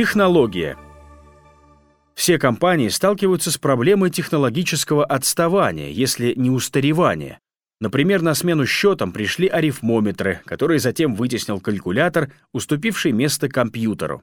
Технология. Все компании сталкиваются с проблемой технологического отставания, если не устаревания. Например, на смену счетам пришли арифмометры, которые затем вытеснил калькулятор, уступивший место компьютеру.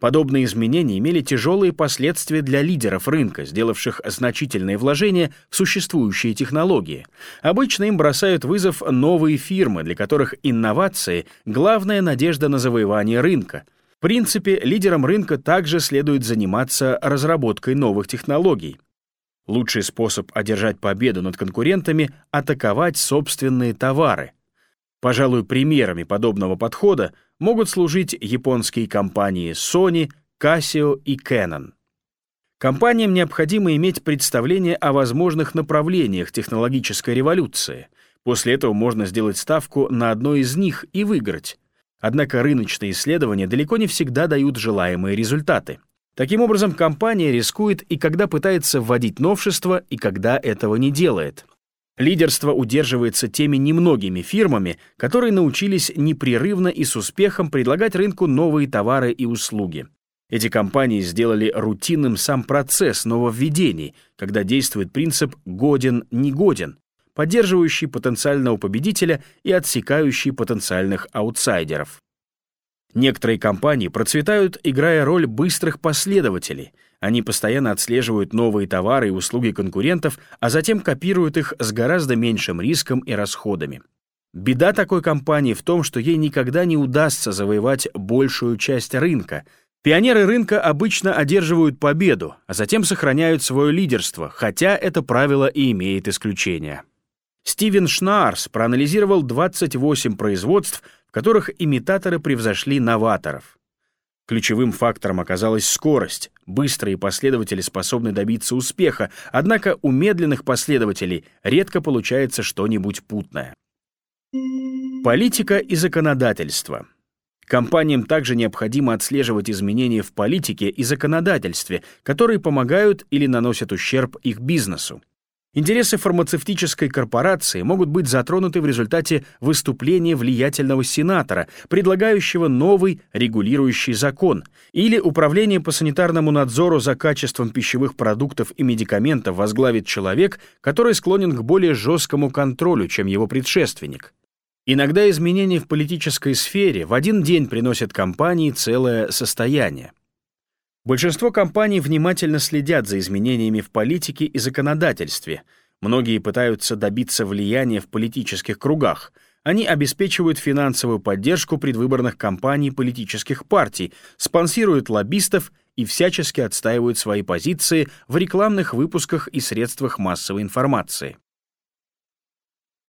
Подобные изменения имели тяжелые последствия для лидеров рынка, сделавших значительные вложения в существующие технологии. Обычно им бросают вызов новые фирмы, для которых инновации — главная надежда на завоевание рынка. Принципе, лидерам рынка также следует заниматься разработкой новых технологий. Лучший способ одержать победу над конкурентами — атаковать собственные товары — Пожалуй, примерами подобного подхода могут служить японские компании Sony, Casio и Canon. Компаниям необходимо иметь представление о возможных направлениях технологической революции. После этого можно сделать ставку на одно из них и выиграть. Однако рыночные исследования далеко не всегда дают желаемые результаты. Таким образом, компания рискует и когда пытается вводить новшества, и когда этого не делает. Лидерство удерживается теми немногими фирмами, которые научились непрерывно и с успехом предлагать рынку новые товары и услуги. Эти компании сделали рутинным сам процесс нововведений, когда действует принцип «годен-негоден», поддерживающий потенциального победителя и отсекающий потенциальных аутсайдеров. Некоторые компании процветают, играя роль быстрых последователей — они постоянно отслеживают новые товары и услуги конкурентов, а затем копируют их с гораздо меньшим риском и расходами. Беда такой компании в том, что ей никогда не удастся завоевать большую часть рынка. Пионеры рынка обычно одерживают победу, а затем сохраняют свое лидерство, хотя это правило и имеет исключения. Стивен Шнаарс проанализировал 28 производств, в которых имитаторы превзошли новаторов. Ключевым фактором оказалась скорость. Быстрые последователи способны добиться успеха, однако у медленных последователей редко получается что-нибудь путное. Политика и законодательство. Компаниям также необходимо отслеживать изменения в политике и законодательстве, которые помогают или наносят ущерб их бизнесу. Интересы фармацевтической корпорации могут быть затронуты в результате выступления влиятельного сенатора, предлагающего новый регулирующий закон, или управление по санитарному надзору за качеством пищевых продуктов и медикаментов возглавит человек, который склонен к более жесткому контролю, чем его предшественник. Иногда изменения в политической сфере в один день приносят компании целое состояние. Большинство компаний внимательно следят за изменениями в политике и законодательстве. Многие пытаются добиться влияния в политических кругах. Они обеспечивают финансовую поддержку предвыборных кампаний политических партий, спонсируют лоббистов и всячески отстаивают свои позиции в рекламных выпусках и средствах массовой информации.